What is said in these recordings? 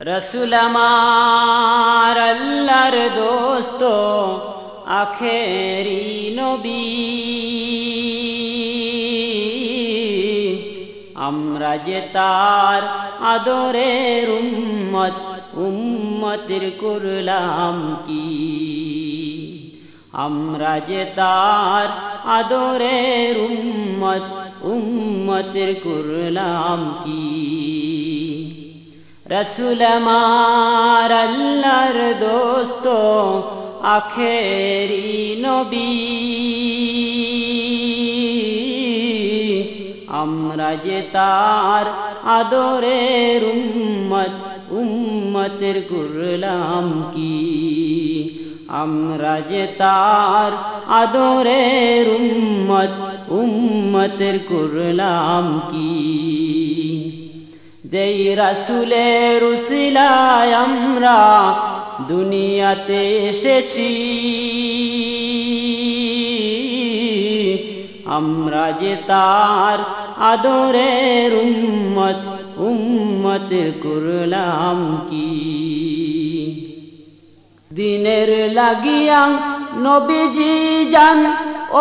রসুল আমার আল্লাহর দোস্ত, আখেরি নবী। আমরা যে তার আদরের উম্মত, উম্মতের করলাম কি? আমরা যে তার আদরের উম্মত, উম্মতের করলাম কি? রসুল আমার দোস্ত, আখেরি নবী। আমরা যে তার আদরের উম্মত, উম্মতের করলাম কি? আমরা যে তার আদরের উম্মত, উম্মতের করলাম কি? যেই রাসুলের উসিলায় আমরা দুনিয়াতে এসেছি, আমরা যে তার আদরের উম্মত উম্মত করলাম কি? দিনের লাগিয়া নবীজি যান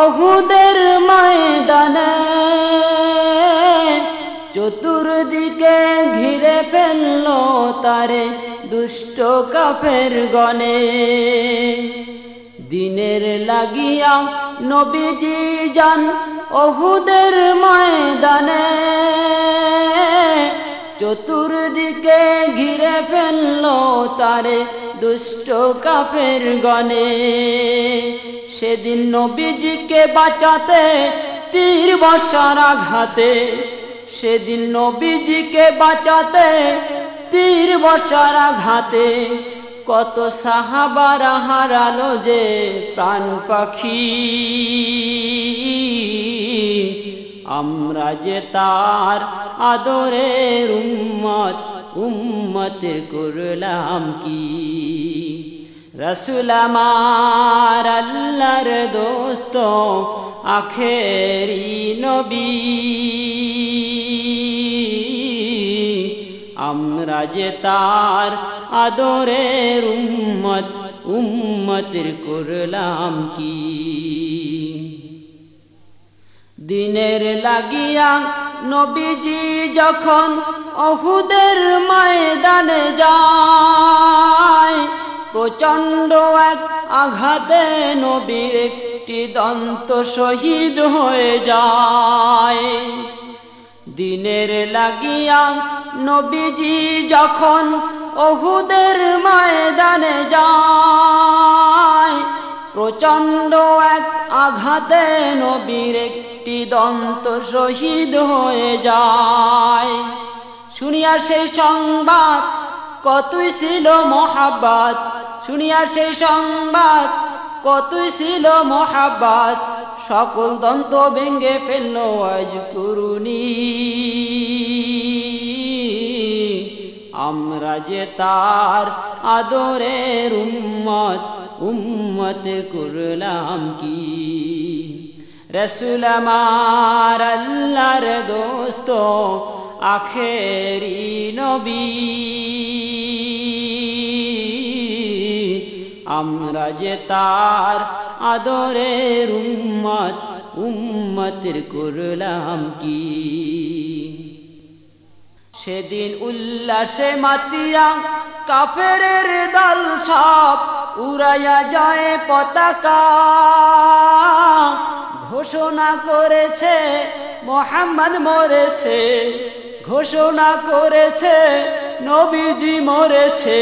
অহুদের ময়দানে। চতুর্দিকে ঘিরে ফেলল তারে দুষ্ট কাফের গনে দিনের লাগিয়া নবীজি যান অহুদের ময়দানে। চতুর্দিকে ঘিরে ফেলল তারে দুষ্ট কাফের গনে সেদিন নবীজিকে বাঁচাতে তীর বর্ষার আঘাতে সেদিন নবীজিকে বাঁচাতে তীর বর্ষার আঘাতে কত সাহাবারা হারালো যে প্রাণ পাখি। আমরা যে তার আদরের উম্মত, উম্মতের করলাম কি? রসুল আমার আল্লাহর দোস্ত, আখেরি নবী। আমরা যে তার আদরের উম্মত, উম্মতের করলাম কি? দিনের লাগিয়া নবীজি যখন অহুদের ময়দানে যায় প্রচণ্ড এক আঘাতে নবীর একটি দন্ত শহীদ হয়ে যায়। দিনের লাগিয়া নবীজি যখন অহুদের ময়দানে যায় প্রচণ্ড এক আঘাতে নবীর একটি দন্ত শহীদ হয়ে যায়। শুনিয়া সেই সংবাদ, কতই ছিল মহাব্বাত। শুনিয়া সেই সংবাদ, কতই ছিল মহাব্বাত। সকল দন্ত ভেঙ্গে ফেলল, আজ করুনি আমরা যে তার আদরের উম্মত উম্মত করলাম কি? রসুল আমার আল্লাহর দোস্ত, আখেরি নবী। আমরা যে তার আদরের উম্মত, উম্মতের করলাম কি? সেদিন উল্লাসে মাতিয়া কাফের দল সব উড়াইয়া যায় পতাকা। ঘোষণা করেছে মোহাম্মদ মরেছে, ঘোষণা করেছে নবীজি মরেছে,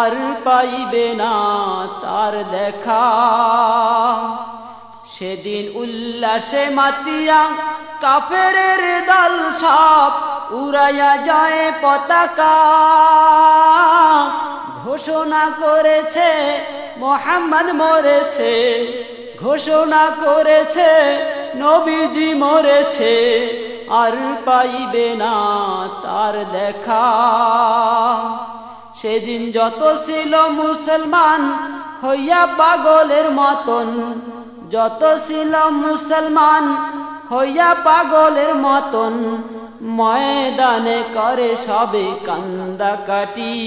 আর পাইবে না তার দেখা। সেদিন উল্লাসে মাতিয়া কাফের দল সব উড়াইয়া যায় পতাকা। ঘোষণা করেছে, মোহাম্মদ মরেছে। ঘোষণা করেছে, নবীজি মরেছে। আর পাইবে না তার দেখা। সেদিন যত ছিল মুসলমান হইয়া পাগলের মতন, যত ছিল মুসলমান হইয়া পাগলের মতন ময়দানে করে সবে কান্দা কাটি।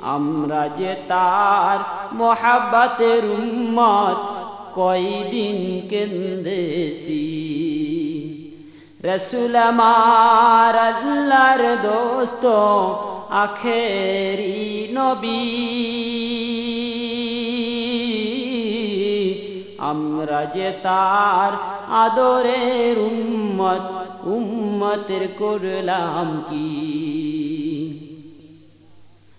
আমরা যে তার মোহাব্বাতের উম্মত, কয়দিন কেন্দেছি রসুল আল্লাহর দোস্ত, আখেরি নবী। আমরা যে তার আদরের উম্মত, উম্মতের করলাম কি?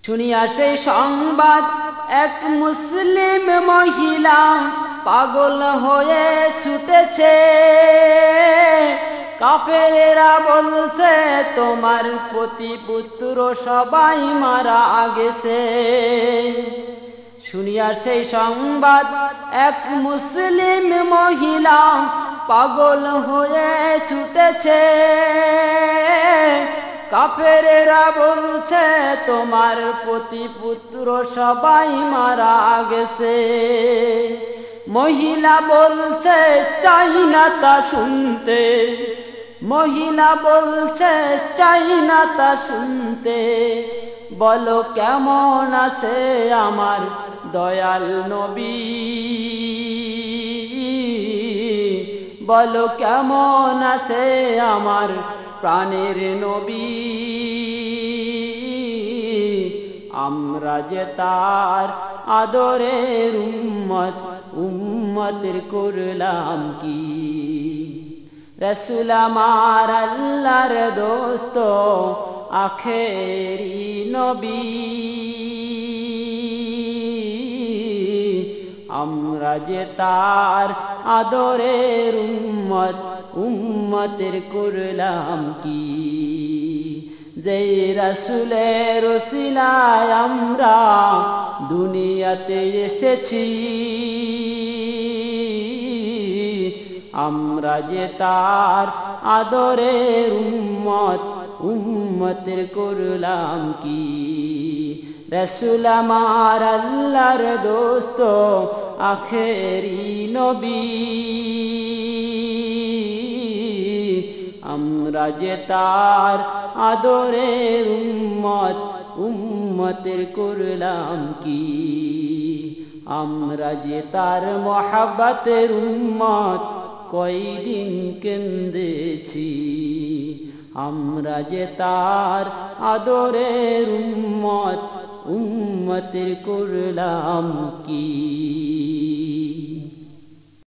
শুনিয়া সেই সংবাদ, এক মুসলিম মহিলা পাগল হয়ে ছুটেছে। কাফেরেরা বলছে, তোমার প্রতি পুত্র সবাই মারা গেছে। শুনিয়া সেই সংবাদ, এক মুসলিম মহিলা পাগল হয়ে ছুটেছে। কাফেরেরা বলছে, তোমার প্রতি পুত্র সবাই মারা গেছে। মহিলা বলছে, চাই না তা শুনতে। মহিলা বলছে, চাই না তা শুনতে। বলো, কেমন আছে আমার দয়াল নবী? বলো, কেমন আছে আমার প্রাণের নবী? আমরা যে তার আদরের উম্মত, উম্মতের করলাম কি? রসুল আমার আল্লাহর দোস্ত, আখেরি নবী। আমরা যে তার আদরের উম্মত, উম্মতের করলাম কি? যে রসুলের রসিলায় আমরা দুনিয়াতে এসেছি, আমরা যে তার আদরের উম্মত, উম্মতের করলাম কি? রসুল আমার আল্লাহর দোস্ত আখেরি নবী। আমরা যে তার আদরের উম্মত, উম্মতের করলাম কি? আমরা যে তার মহাব্বাতের উম্মত, কয়দিন কেন্দেছি? আমরা যে তার আদরের উম্মত উম্মতের করলাম কি